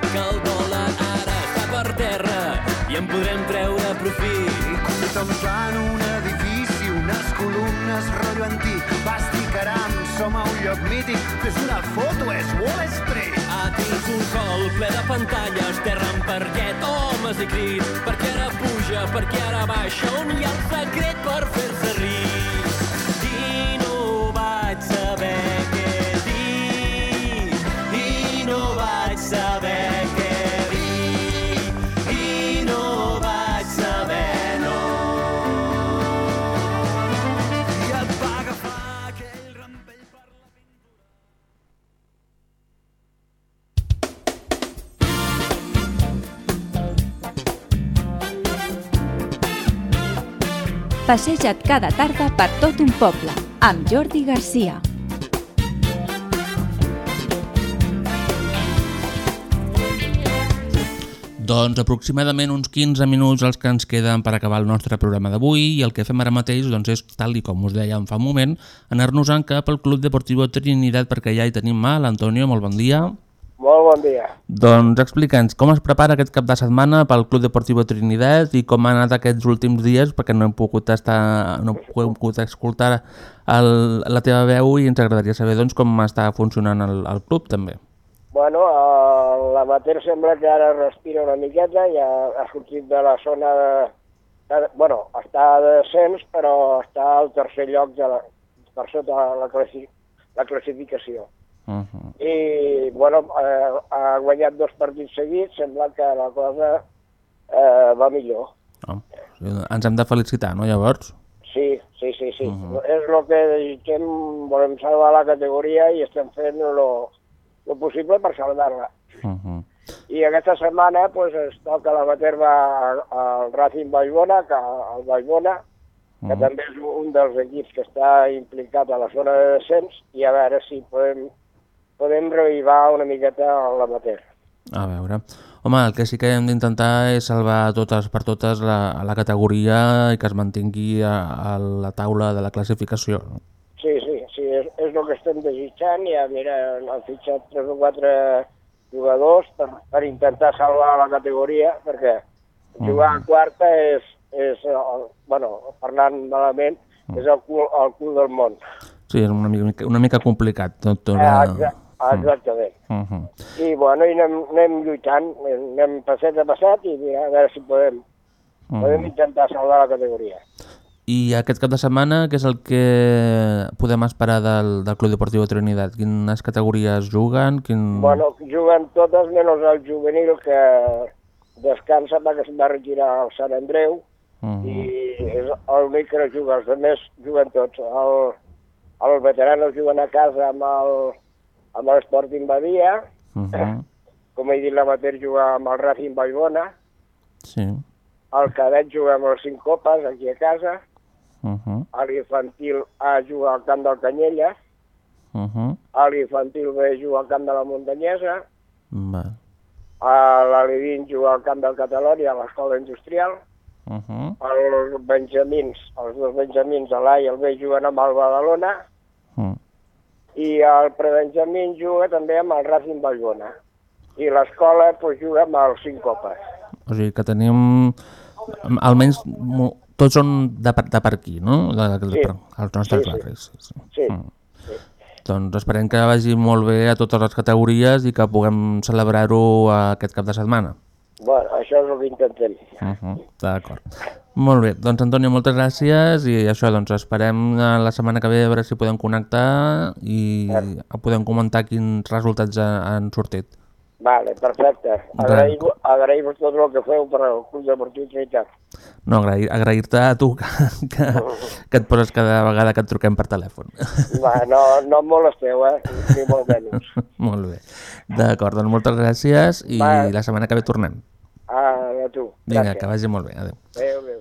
que el dòlar ara està per terra i en podrem treure profit. Contemplant un edifici, unes columnes rotllo antic. Vas dir, caram, som a un lloc mític. Fes una foto, és Wall Street. A dins un hall ple de pantalles, terra en parquet, homes i crits. Per què ara puja, per què ara baixa, on hi ha el secret per fer-se rics? Passeja't cada tarda per tot un poble, amb Jordi Garcia. Doncs aproximadament uns 15 minuts els que ens queden per acabar el nostre programa d'avui i el que fem ara mateix doncs, és, tal i com us dèiem fa un moment, anar-nos-en cap al Club Deportivo Trinidad perquè ja hi tenim a l'Antonio, molt bon dia. Molt bon dia. Doncs explica'ns com es prepara aquest cap de setmana pel Club Deportivo Trinidad i com ha anat aquests últims dies perquè no hem pogut estar, no hem pogut escoltar el, la teva veu i ens agradaria saber doncs, com està funcionant el, el club també. Bueno, l'amater sembla que ara respira una miqueta, ja ha sortit de la zona de... de bueno, està de descens, però està al tercer lloc de la, per sota la, classi, la classificació. Uh -huh. I, bueno, eh, ha guanyat dos partits seguits, sembla que la cosa eh, va millor. Ens hem de felicitar, no, llavors? Sí, sí, sí, sí. Uh -huh. És el que desitgem, volem salvar la categoria i estem fent lo, lo possible per salvar-la. Uh -huh. I aquesta setmana pues, es toca la va al Racing Vallbona, que el Vallbona, que Mhm. també és un dels equips que està implicat a la zona de descens, i a veure si podem, podem revivar una miqueta l'amater. A veure... Home, el que sí que hem d'intentar és salvar totes per totes la, la categoria i que es mantingui a, a la taula de la classificació. Sí, sí, sí, és, és el que estem desitjant. Ja, mira, han fitxat tres o quatre jugadors per, per intentar salvar la categoria, perquè jugar a quarta és, és el, bueno, parlant malament, és el cul, el cul del món. Sí, és una mica, una mica complicat. Tot, tot Ah, la... exa- exactament. Uh -huh. I bueno, i anem, anem lluitant, anem passet a passat i mira, a veure si podem, Mhm. podem intentar salvar la categoria. I aquest cap de setmana, què és el que podem esperar del, del Club Deportiu Trinidad? Quines categories juguen? Quin... Bueno, juguen totes menys el juvenil que descansa perquè se'n va retirar al Sant Andreu Uh i és l'únic que no juga, els altres juguen tots. El, els veteranos juguen a casa amb el, amb l'Sporting Badia, Uh [COUGHS] -huh. com he dit l'amater juga amb el Racing Vallbona, Sí. el cadet juga amb els cinc copes aquí a casa, Uh -huh. l'infantil A juga al camp del Canyelles, Uh -huh. l'infantil B juga al camp de la Muntanyesa, Val. l'Alevin juga al camp del Catalònia a l'escola industrial, Uh -huh. els benjamins, els dos benjamins, l'A i el B, juguen amb el Badalona, Mm. I el prebenjamín juga també amb el Racing Bayona. I l'escola pues, juga amb els cinc copes. O sigui que tenim... Almenys tots són de per, de per aquí, no? De, de, Sí. els nostres Sí, sí. barris. Sí. Sí. Mm. Doncs esperem que vagi molt bé a totes les categories i que puguem celebrar-ho aquest cap de setmana. Bueno, això és el que intentem. Uh -huh. D'acord. Molt bé, doncs Antonio, moltes gràcies i això, doncs esperem la setmana que ve a veure si podem connectar i podem comentar quins resultats ha- han sortit. Vale, perfecte. Agraïm-vos agraïm tot el que feu per al Club Deportiu Trinitat. No, agrair- agrair-te a tu que, que, que et poses cada vegada que et truquem per telèfon. Va, no, no em molesteu, eh? Ni molt menys. [LAUGHS] Molt bé. D'acord, doncs moltes gràcies i Va. la setmana que ve tornem. Ah, a tu. Vinga, Gràcies. que vagi molt bé. Adéu. Adéu, adéu.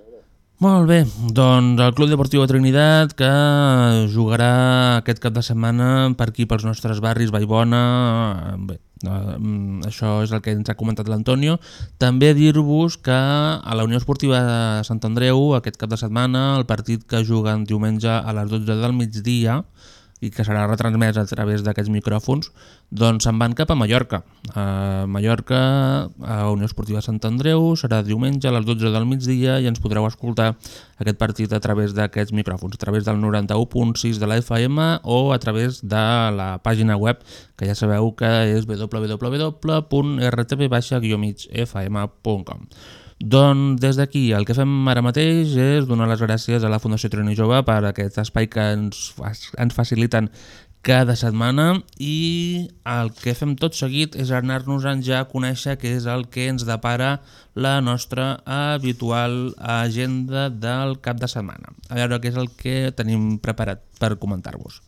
Molt bé, doncs el Club Deportiu de Trinitat que jugarà aquest cap de setmana per aquí, pels nostres barris, Vallbona, bé, eh, això és el que ens ha comentat l'Antonio. També dir-vos que a la Unió Esportiva de Sant Andreu aquest cap de setmana el partit que juguen diumenge a les 12 del migdia i que serà retransmès a través d'aquests micròfons, doncs se'n van cap a Mallorca. A Mallorca, a Unió Esportiva Sant Andreu, serà diumenge a les 12 del migdia i ens podreu escoltar aquest partit a través d'aquests micròfons, a través del 91.6 de la FM o a través de la pàgina web, que ja sabeu que és www.rtb-migfm.com. Doncs des d'aquí el que fem ara mateix és donar les gràcies a la Fundació Trini Jove per aquest espai que ens, ens faciliten cada setmana i el que fem tot seguit és anar-nos-en ja a conèixer què és el que ens depara la nostra habitual agenda del cap de setmana. A veure què és el que tenim preparat per comentar-vos.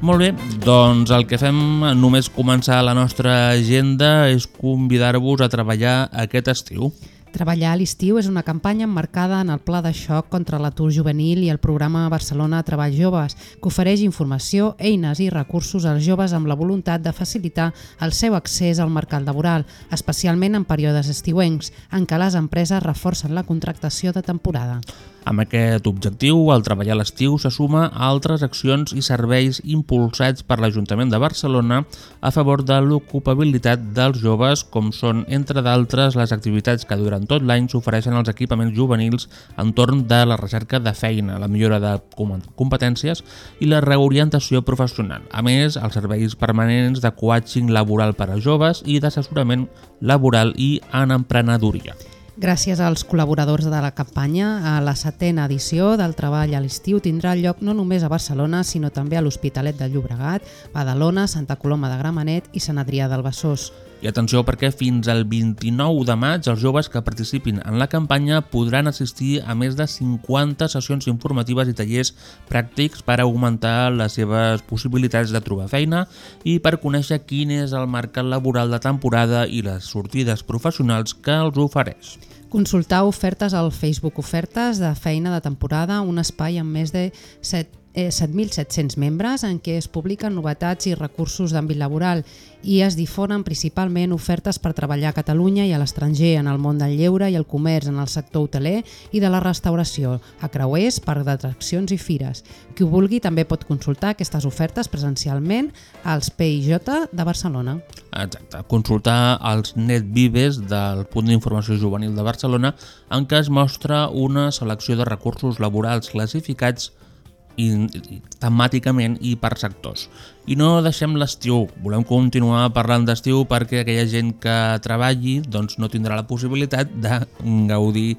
Molt bé, doncs el que fem només començar la nostra agenda és convidar-vos a treballar aquest estiu. Treballar a l'estiu és una campanya emmarcada en el Pla de Xoc contra l'atur juvenil i el programa Barcelona Treball Joves, que ofereix informació, eines i recursos als joves amb la voluntat de facilitar el seu accés al mercat laboral, especialment en períodes estiuencs, en què les empreses reforcen la contractació de temporada. Amb aquest objectiu, el treballar l'estiu se suma a altres accions i serveis impulsats per l'Ajuntament de Barcelona a favor de l'ocupabilitat dels joves, com són, entre d'altres, les activitats que durant tot l'any s'ofereixen als equipaments juvenils entorn de la recerca de feina, la millora de com- competències i la reorientació professional. A més, els serveis permanents de coaching laboral per a joves i d'assessorament laboral i en emprenedoria. Gràcies als col·laboradors de la campanya, a la setena edició del Treball a l'estiu tindrà lloc no només a Barcelona, sinó també a l'Hospitalet de Llobregat, Badalona, Santa Coloma de Gramenet i Sant Adrià del Besòs. I atenció perquè fins al 29 de maig els joves que participin en la campanya podran assistir a més de 50 sessions informatives i tallers pràctics per augmentar les seves possibilitats de trobar feina i per conèixer quin és el mercat laboral de temporada i les sortides professionals que els ofereix. Consultar ofertes al Facebook Ofertes de feina de temporada, un espai amb més de 7 eh, 7.700 membres en què es publiquen novetats i recursos d'àmbit laboral i es difonen principalment ofertes per treballar a Catalunya i a l'estranger en el món del lleure i el comerç en el sector hoteler i de la restauració, a creuers, parc d'atraccions i fires. Qui ho vulgui també pot consultar aquestes ofertes presencialment als PIJ de Barcelona. Exacte, consultar els NetVives del Punt d'Informació Juvenil de Barcelona en què es mostra una selecció de recursos laborals classificats i, i, temàticament i per sectors. I no deixem l'estiu, volem continuar parlant d'estiu perquè aquella gent que treballi doncs, no tindrà la possibilitat de gaudir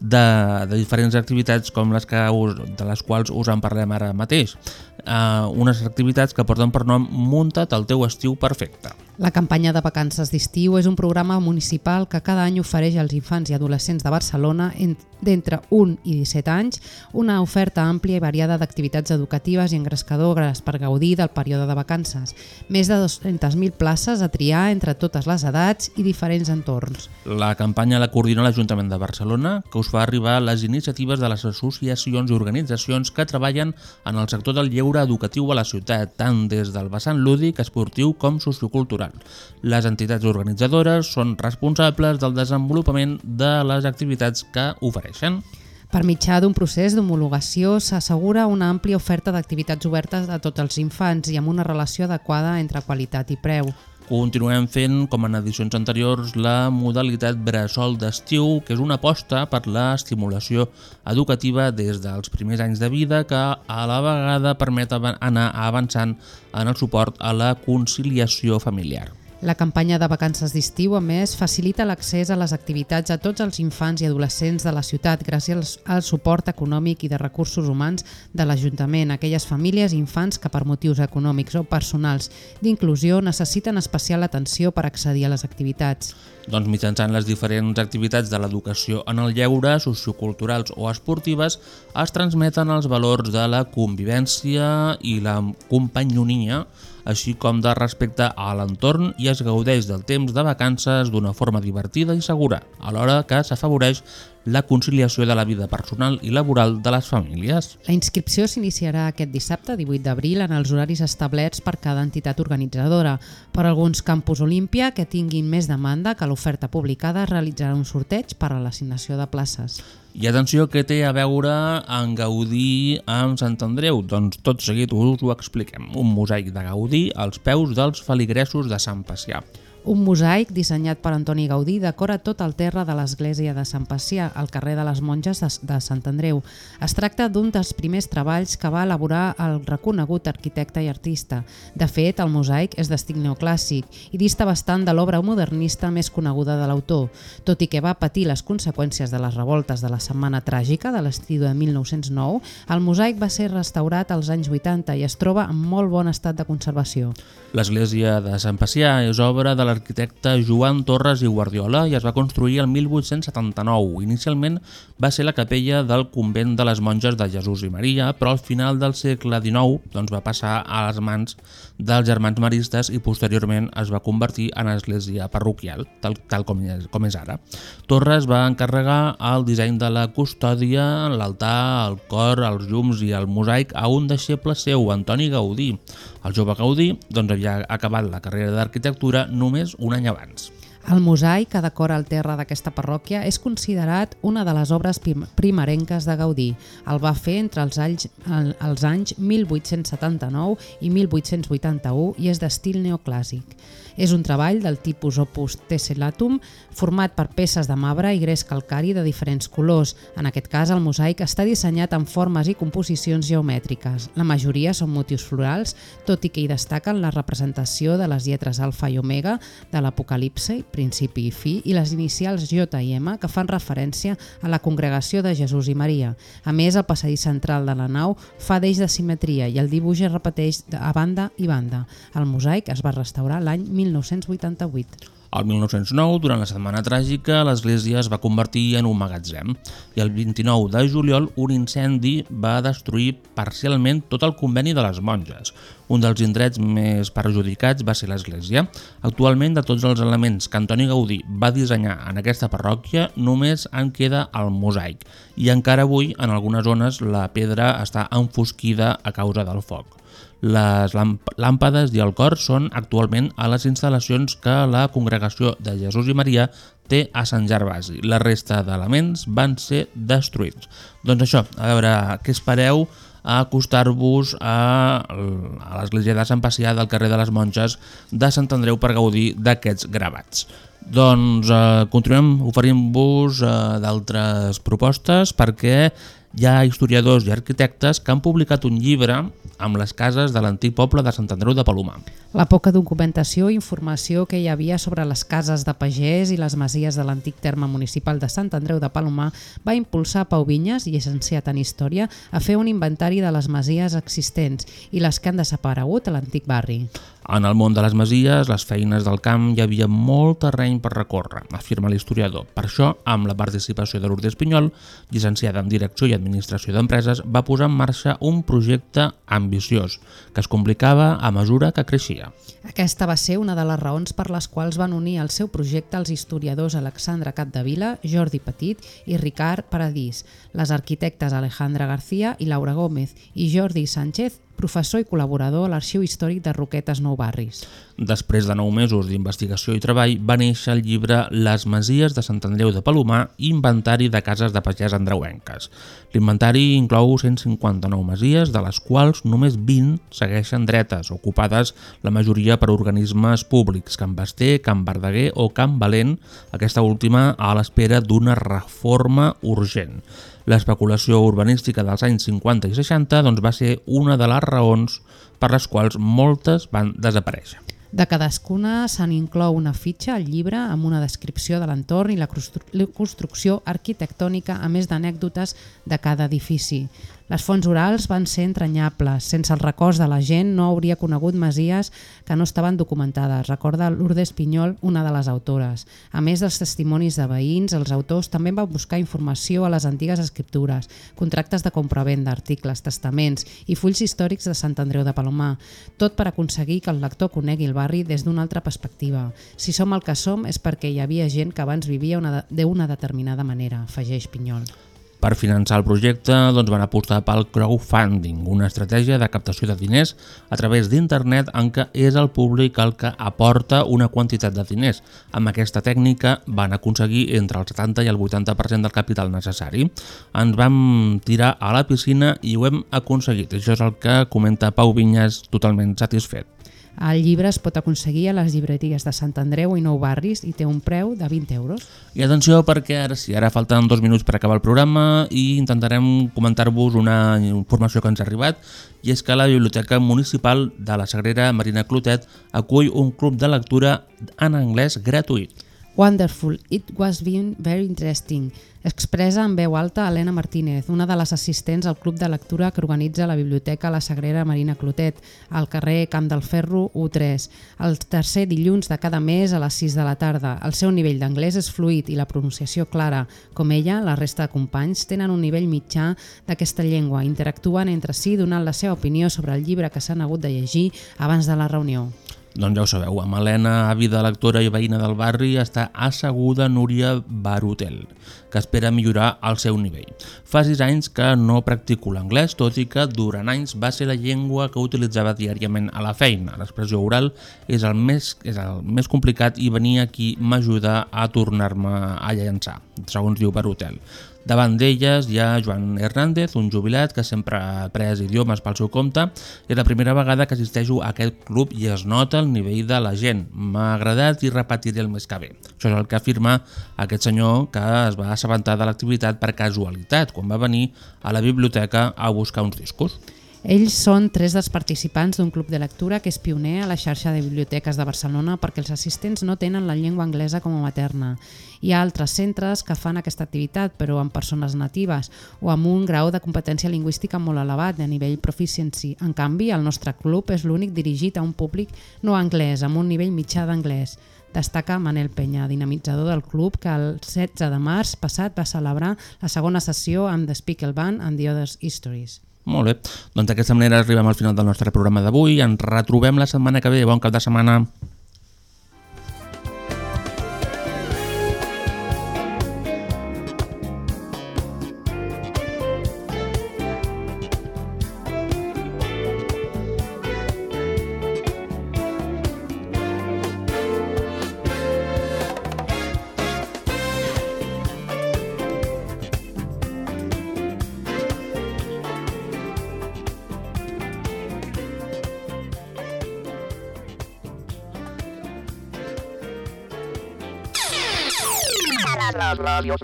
de, de diferents activitats com les que us, de les quals us en parlem ara mateix. Uh, unes activitats que porten per nom Munta't el teu estiu perfecte. La campanya de vacances d'estiu és un programa municipal que cada any ofereix als infants i adolescents de Barcelona en- d'entre 1 i 17 anys una oferta àmplia i variada d'activitats educatives i engrescadores per gaudir del període de vacances. Més de 200.000 places a triar entre totes les edats i diferents entorns. La campanya la coordina l'Ajuntament de Barcelona, que us fa arribar les iniciatives de les associacions i organitzacions que treballen en el sector del lleure educatiu a la ciutat, tant des del vessant lúdic, esportiu com sociocultural. Les entitats organitzadores són responsables del desenvolupament de les activitats que ofereixen. Per mitjà d'un procés d'homologació s'assegura una àmplia oferta d'activitats obertes a tots els infants i amb una relació adequada entre qualitat i preu. Continuem fent, com en edicions anteriors, la modalitat Bressol d'estiu, que és una aposta per l'estimulació educativa des dels primers anys de vida que a la vegada permet anar avançant en el suport a la conciliació familiar. La campanya de vacances d'estiu, a més, facilita l'accés a les activitats a tots els infants i adolescents de la ciutat gràcies al suport econòmic i de recursos humans de l'Ajuntament aquelles famílies i infants que per motius econòmics o personals d'inclusió necessiten especial atenció per accedir a les activitats. Doncs mitjançant les diferents activitats de l'educació en el lleure, socioculturals o esportives, es transmeten els valors de la convivència i la companyonia, així com de respecte a l'entorn i es gaudeix del temps de vacances d'una forma divertida i segura, alhora que s'afavoreix la conciliació de la vida personal i laboral de les famílies. La inscripció s'iniciarà aquest dissabte, 18 d'abril, en els horaris establerts per cada entitat organitzadora. Per alguns campus Olímpia que tinguin més demanda que l'oferta publicada realitzarà un sorteig per a l'assignació de places. I atenció que té a veure en Gaudí amb Sant Andreu, doncs tot seguit us ho expliquem. Un mosaic de Gaudí als peus dels feligressos de Sant Pacià. Un mosaic dissenyat per Antoni Gaudí decora tot el terra de l'església de Sant Pacià, al carrer de les Monges de, Sant Andreu. Es tracta d'un dels primers treballs que va elaborar el reconegut arquitecte i artista. De fet, el mosaic és d'estil neoclàssic i dista bastant de l'obra modernista més coneguda de l'autor, tot i que va patir les conseqüències de les revoltes de la Setmana Tràgica de l'estiu de 1909, el mosaic va ser restaurat als anys 80 i es troba en molt bon estat de conservació. L'església de Sant Pacià és obra de l'arquitecte Joan Torres i Guardiola i es va construir el 1879. Inicialment va ser la capella del convent de les monges de Jesús i Maria, però al final del segle XIX doncs, va passar a les mans dels germans maristes i posteriorment es va convertir en església parroquial, tal, tal com, és, com és ara. Torres va encarregar el disseny de la custòdia, l'altar, el cor, els llums i el mosaic a un deixeble seu, Antoni Gaudí. El jove Gaudí doncs, havia acabat la carrera d'arquitectura només un any abans. El mosaic que decora el terra d'aquesta parròquia és considerat una de les obres prim primerenques de Gaudí. El va fer entre els anys, el, els anys 1879 i 1881 i és d'estil neoclàssic. És un treball del tipus opus tessellatum format per peces de marbre i gres calcari de diferents colors. En aquest cas, el mosaic està dissenyat en formes i composicions geomètriques. La majoria són motius florals, tot i que hi destaquen la representació de les lletres alfa i omega de l'Apocalipse, principi i fi, i les inicials J i M, que fan referència a la congregació de Jesús i Maria. A més, el passadís central de la nau fa d'eix de simetria i el dibuix es repeteix a banda i banda. El mosaic es va restaurar l'any 1988. El 1909, durant la Setmana Tràgica, l'església es va convertir en un magatzem i el 29 de juliol un incendi va destruir parcialment tot el conveni de les monges. Un dels indrets més perjudicats va ser l'església. Actualment, de tots els elements que Antoni Gaudí va dissenyar en aquesta parròquia, només en queda el mosaic i encara avui, en algunes zones, la pedra està enfosquida a causa del foc. Les làmpades i el cor són actualment a les instal·lacions que la Congregació de Jesús i Maria té a Sant Gervasi. La resta d'elements van ser destruïts. Doncs això, a veure, què espereu a acostar-vos a, l'església de Sant Pacià del carrer de les Monges de Sant Andreu per gaudir d'aquests gravats. Doncs eh, continuem oferint-vos eh, d'altres propostes perquè hi ha historiadors i arquitectes que han publicat un llibre amb les cases de l'antic poble de Sant Andreu de Palomar. La poca documentació i informació que hi havia sobre les cases de pagès i les masies de l'antic terme municipal de Sant Andreu de Palomar va impulsar Pau Vinyes, llicenciat en Història, a fer un inventari de les masies existents i les que han desaparegut a l'antic barri. En el món de les masies, les feines del camp hi havia molt terreny per recórrer, afirma l'historiador. Per això, amb la participació de Lourdes Pinyol, llicenciada en Direcció i Administració d'Empreses, va posar en marxa un projecte ambiciós, que es complicava a mesura que creixia. Aquesta va ser una de les raons per les quals van unir al seu projecte els historiadors Alexandre Capdevila, Jordi Petit i Ricard Paradís, les arquitectes Alejandra García i Laura Gómez i Jordi Sánchez, professor i col·laborador a l'Arxiu Històric de Roquetes Nou Barris. Després de nou mesos d'investigació i treball, va néixer el llibre Les Masies de Sant Andreu de Palomar, inventari de cases de pagès andreuenques. L'inventari inclou 159 masies, de les quals només 20 segueixen dretes, ocupades la majoria per organismes públics, Can Basté, Can Verdaguer o Can Valent, aquesta última a l'espera d'una reforma urgent. L'especulació urbanística dels anys 50 i 60 doncs, va ser una de les raons per les quals moltes van desaparèixer. De cadascuna se n'inclou una fitxa al llibre amb una descripció de l'entorn i la construcció arquitectònica a més d'anècdotes de cada edifici. Les fonts orals van ser entranyables. Sense els records de la gent no hauria conegut masies que no estaven documentades, recorda Lourdes Pinyol, una de les autores. A més dels testimonis de veïns, els autors també van buscar informació a les antigues escriptures, contractes de compravent articles, testaments i fulls històrics de Sant Andreu de Palomar, tot per aconseguir que el lector conegui el barri des d'una altra perspectiva. Si som el que som és perquè hi havia gent que abans vivia d'una determinada manera, afegeix Pinyol. Per finançar el projecte doncs, van apostar pel crowdfunding, una estratègia de captació de diners a través d'internet en què és el públic el que aporta una quantitat de diners. Amb aquesta tècnica van aconseguir entre el 70 i el 80% del capital necessari. Ens vam tirar a la piscina i ho hem aconseguit. Això és el que comenta Pau Vinyes totalment satisfet. El llibre es pot aconseguir a les llibreries de Sant Andreu i Nou Barris i té un preu de 20 euros. I atenció perquè ara sí, ara falten dos minuts per acabar el programa i intentarem comentar-vos una informació que ens ha arribat i és que la Biblioteca Municipal de la Sagrera Marina Clotet acull un club de lectura en anglès gratuït. Wonderful, it was been very interesting. Expressa en veu alta Helena Martínez, una de les assistents al club de lectura que organitza la Biblioteca La Sagrera Marina Clotet, al carrer Camp del Ferro U3, el tercer dilluns de cada mes a les 6 de la tarda. El seu nivell d'anglès és fluid i la pronunciació clara. Com ella, la resta de companys tenen un nivell mitjà d'aquesta llengua, interactuen entre si donant la seva opinió sobre el llibre que s'han hagut de llegir abans de la reunió. Doncs ja ho sabeu, amb Helena, àvida lectora i veïna del barri, està asseguda Núria Barutel, que espera millorar el seu nivell. Fa sis anys que no practico l'anglès, tot i que durant anys va ser la llengua que utilitzava diàriament a la feina. L'expressió oral és el més, és el més complicat i venir aquí m'ajuda a tornar-me a llançar, segons diu Barutel. Davant d'elles hi ha Joan Hernández, un jubilat que sempre ha après idiomes pel seu compte. És la primera vegada que assisteixo a aquest club i es nota el nivell de la gent. M'ha agradat i repetiré el mes que ve. Això és el que afirma aquest senyor que es va assabentar de l'activitat per casualitat, quan va venir a la biblioteca a buscar uns discos. Ells són tres dels participants d'un club de lectura que és pioner a la xarxa de biblioteques de Barcelona perquè els assistents no tenen la llengua anglesa com a materna. Hi ha altres centres que fan aquesta activitat, però amb persones natives o amb un grau de competència lingüística molt elevat de nivell proficiency. En canvi, el nostre club és l'únic dirigit a un públic no anglès, amb un nivell mitjà d'anglès. Destaca Manel Penya, dinamitzador del club, que el 16 de març passat va celebrar la segona sessió amb The Speaker Band and the Others Histories. Molt bé, doncs d'aquesta manera arribem al final del nostre programa d'avui. Ens retrobem la setmana que ve. Bon cap de setmana.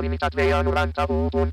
Limitat veia 91.6